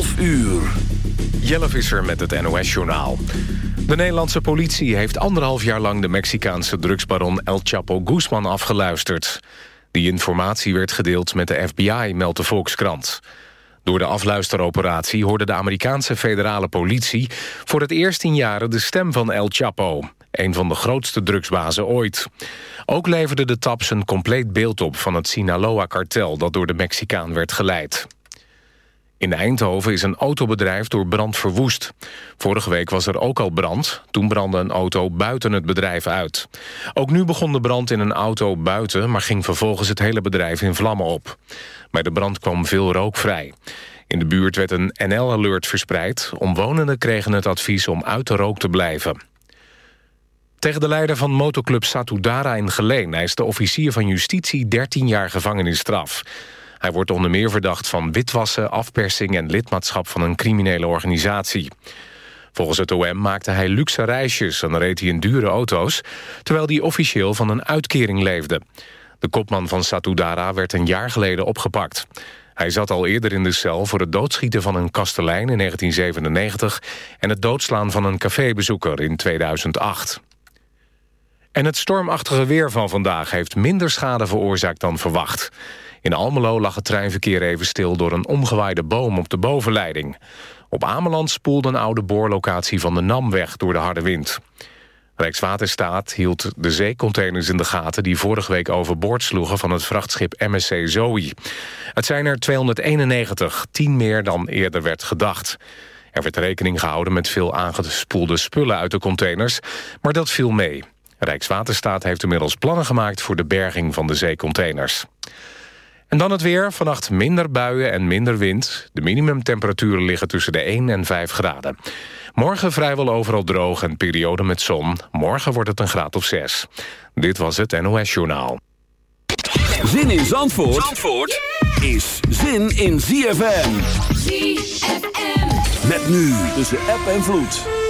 11 uur. Jelle Visser met het NOS-journaal. De Nederlandse politie heeft anderhalf jaar lang... de Mexicaanse drugsbaron El Chapo Guzman afgeluisterd. Die informatie werd gedeeld met de FBI, meldt de Volkskrant. Door de afluisteroperatie hoorde de Amerikaanse federale politie... voor het eerst in jaren de stem van El Chapo. Een van de grootste drugsbazen ooit. Ook leverde de TAPS een compleet beeld op van het Sinaloa-kartel... dat door de Mexicaan werd geleid. In Eindhoven is een autobedrijf door brand verwoest. Vorige week was er ook al brand. Toen brandde een auto buiten het bedrijf uit. Ook nu begon de brand in een auto buiten... maar ging vervolgens het hele bedrijf in vlammen op. Bij de brand kwam veel rook vrij. In de buurt werd een NL-alert verspreid. Omwonenden kregen het advies om uit de rook te blijven. Tegen de leider van motoclub Satudara in Geleen... eist de officier van justitie 13 jaar gevangenisstraf. Hij wordt onder meer verdacht van witwassen, afpersing... en lidmaatschap van een criminele organisatie. Volgens het OM maakte hij luxe reisjes en reed hij in dure auto's... terwijl hij officieel van een uitkering leefde. De kopman van Satudara werd een jaar geleden opgepakt. Hij zat al eerder in de cel voor het doodschieten van een kastelein in 1997... en het doodslaan van een cafébezoeker in 2008. En het stormachtige weer van vandaag heeft minder schade veroorzaakt dan verwacht. In Almelo lag het treinverkeer even stil door een omgewaaide boom op de bovenleiding. Op Ameland spoelde een oude boorlocatie van de NAM weg door de harde wind. Rijkswaterstaat hield de zeecontainers in de gaten... die vorige week overboord sloegen van het vrachtschip MSC Zoe. Het zijn er 291, tien meer dan eerder werd gedacht. Er werd rekening gehouden met veel aangespoelde spullen uit de containers... maar dat viel mee. Rijkswaterstaat heeft inmiddels plannen gemaakt... voor de berging van de zeecontainers. En dan het weer. Vannacht minder buien en minder wind. De minimumtemperaturen liggen tussen de 1 en 5 graden. Morgen vrijwel overal droog en periode met zon. Morgen wordt het een graad of 6. Dit was het NOS Journaal. Zin in Zandvoort, Zandvoort is zin in ZFM. ZFM. Met nu tussen app en vloed.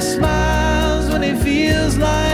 smiles when he feels like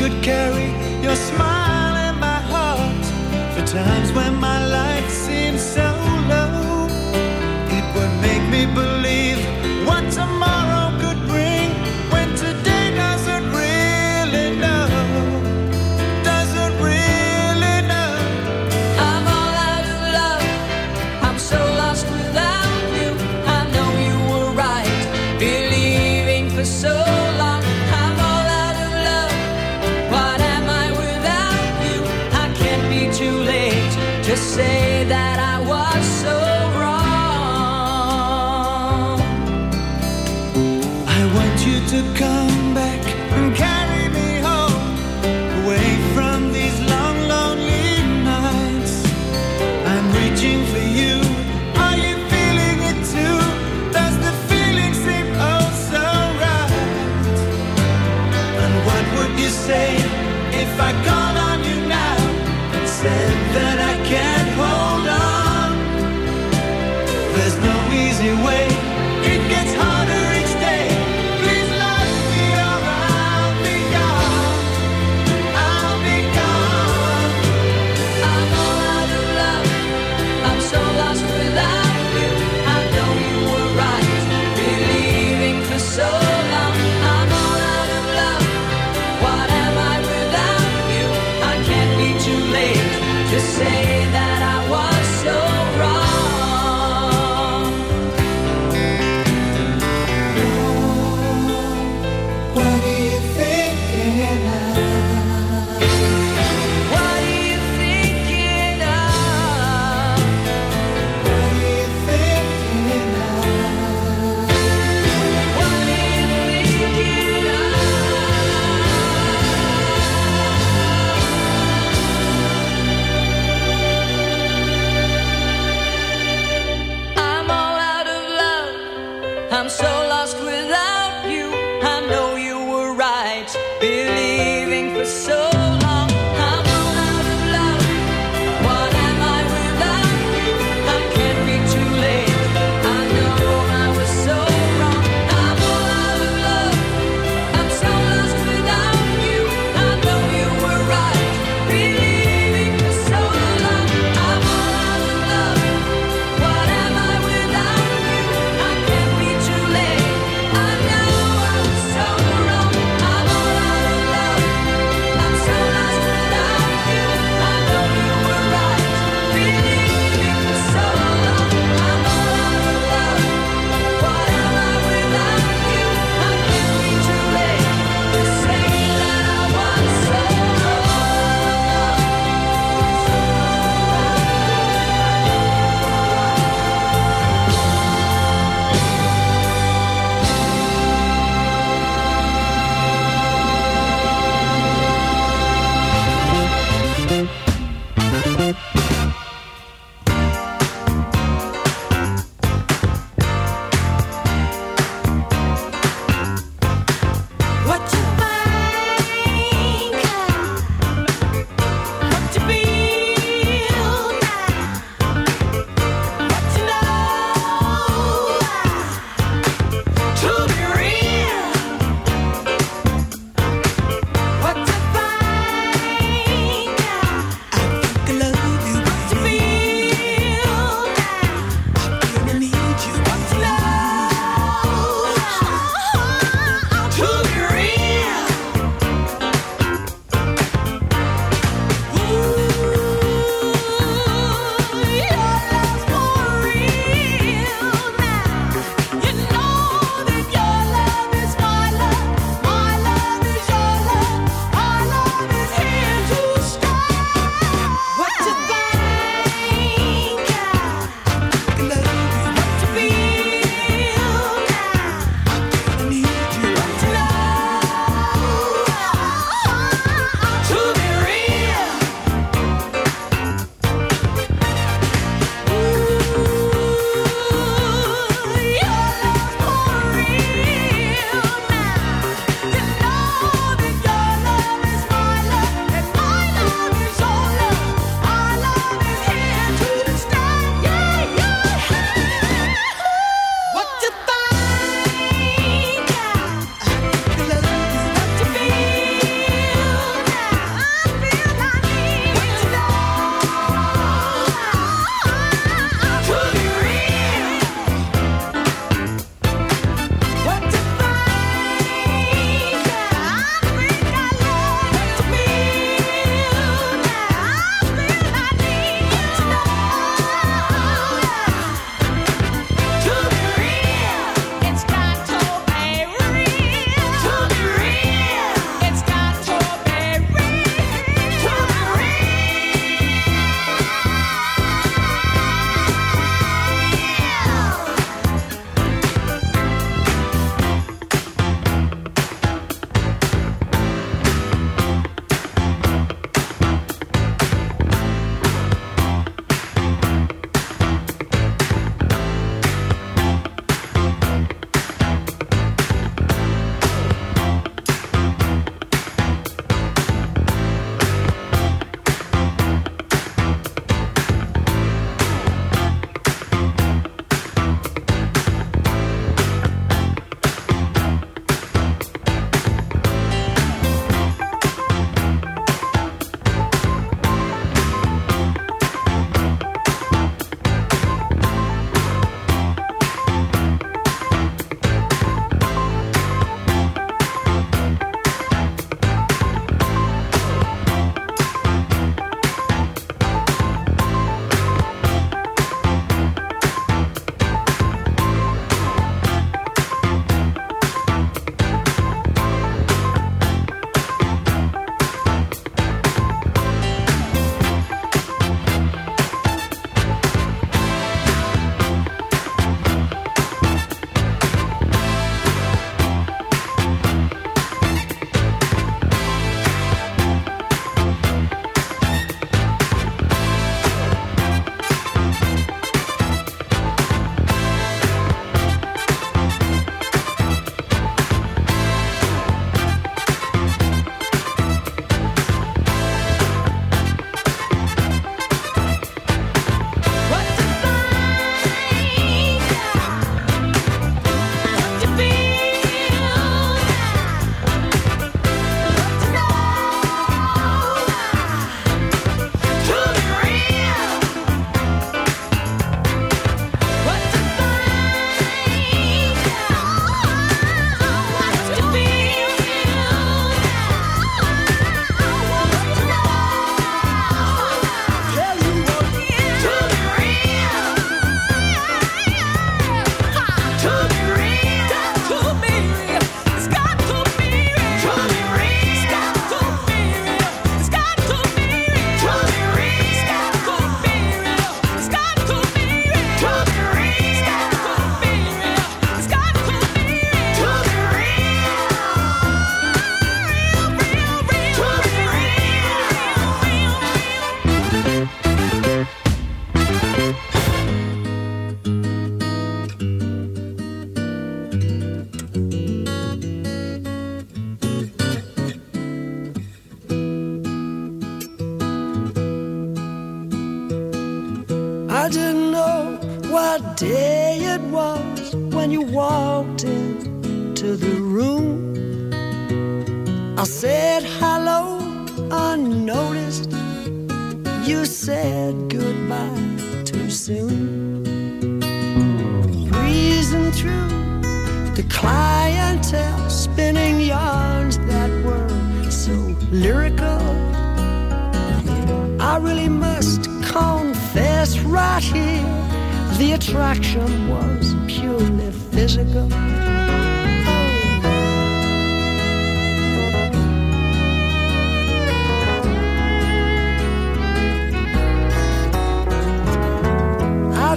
could carry your smile.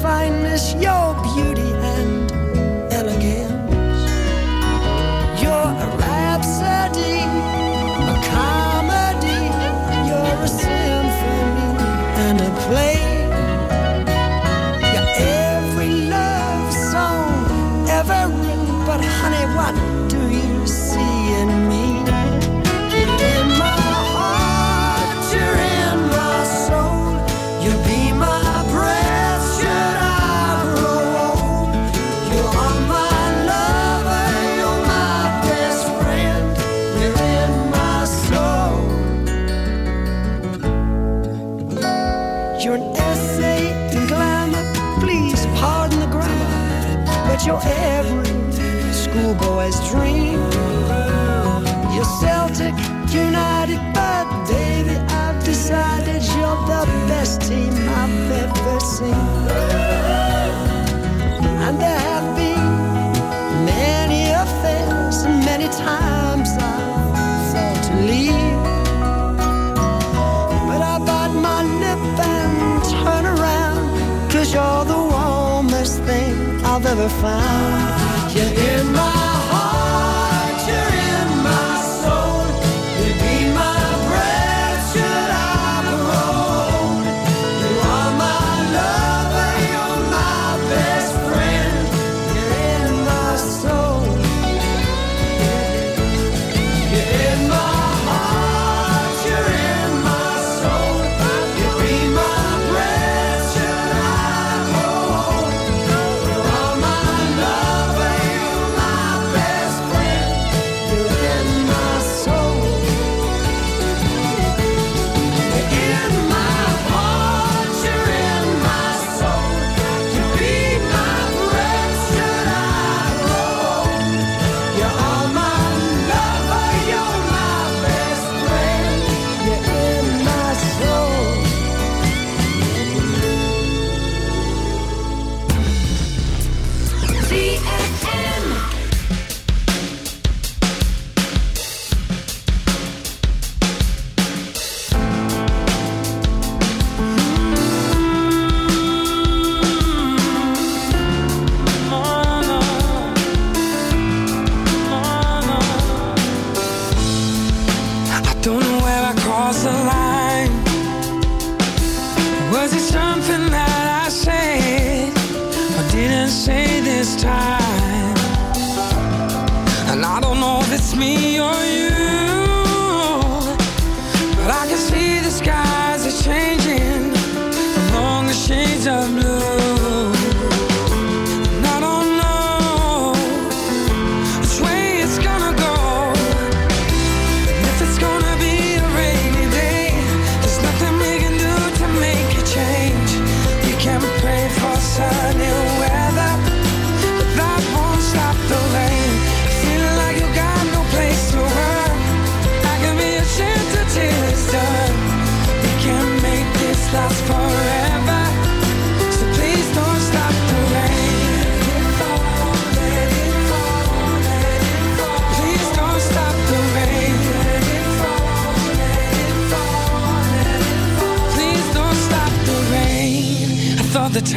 find this yo. elevate and glamour. Please pardon the grammar, but you're every schoolboy's dream. You're Celtic United, but baby, I've decided you're the best team I've ever seen. And there have been many affairs and many times never found. you in my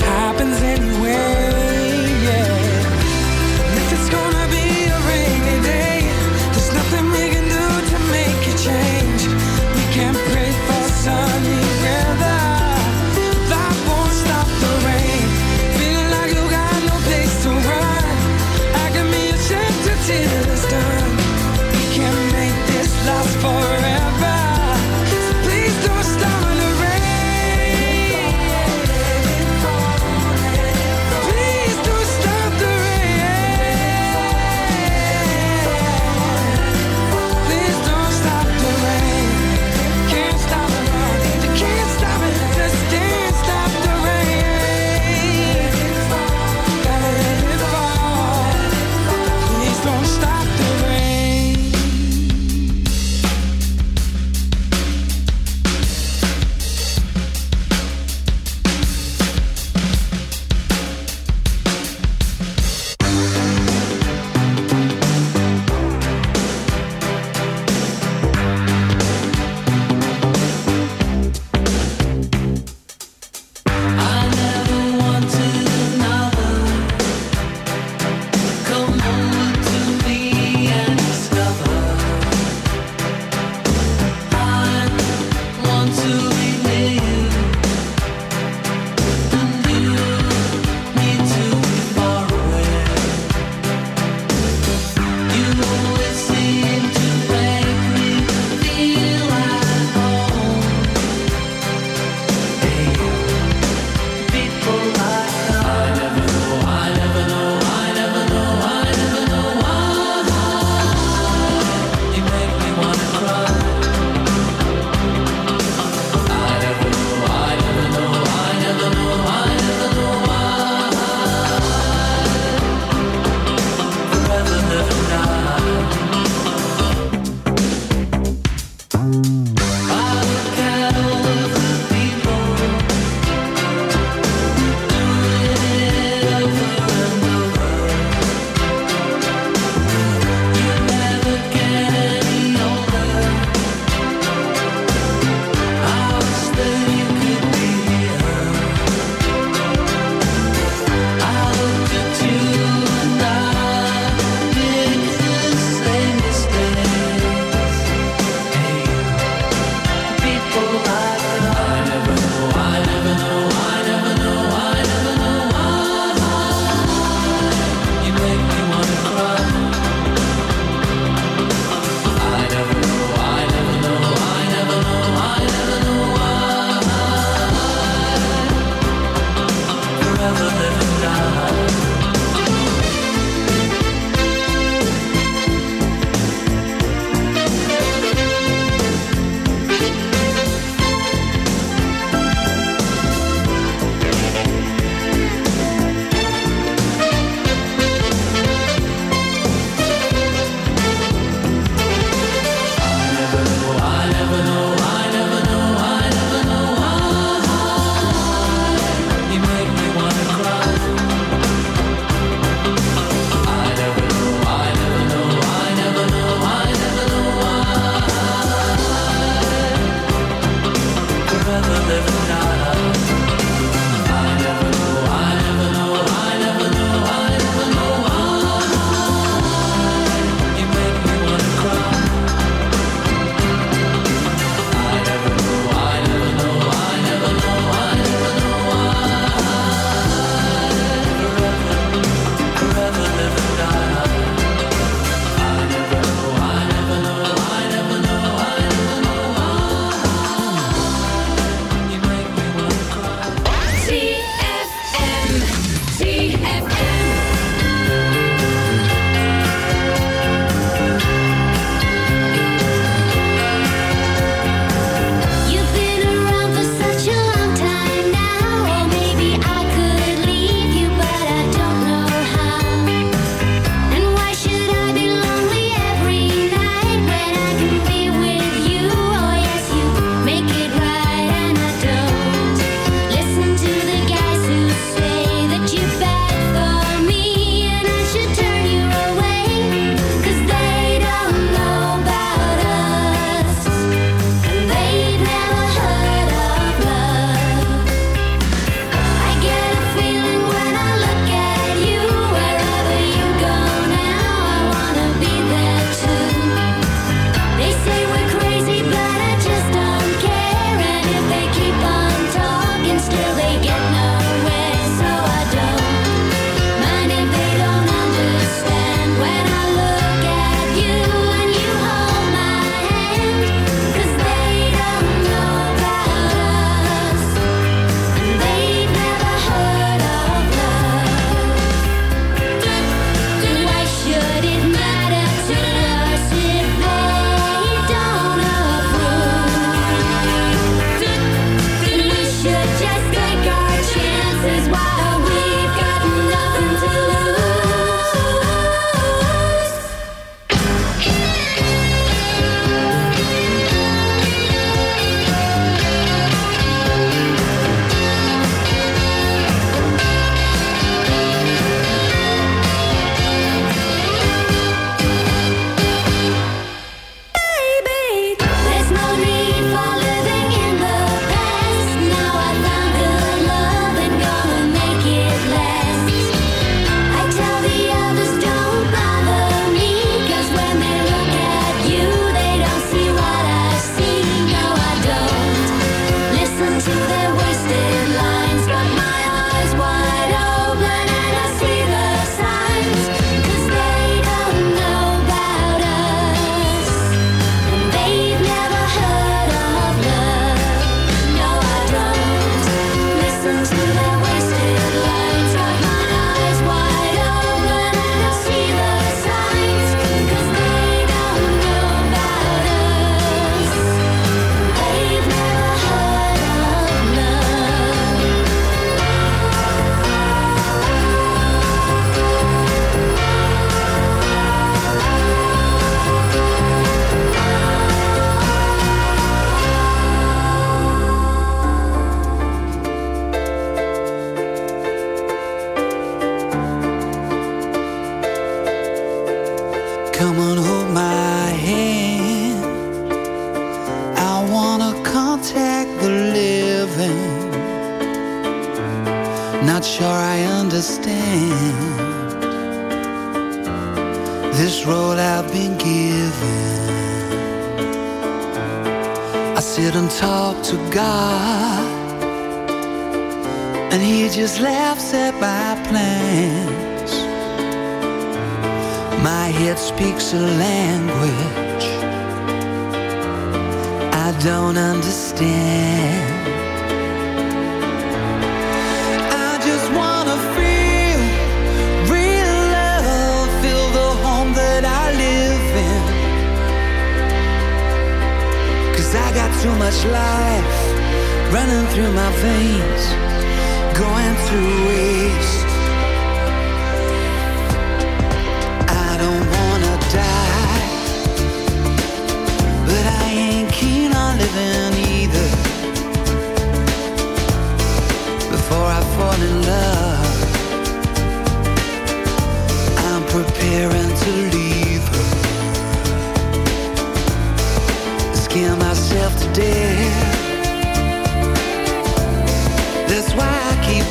How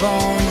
on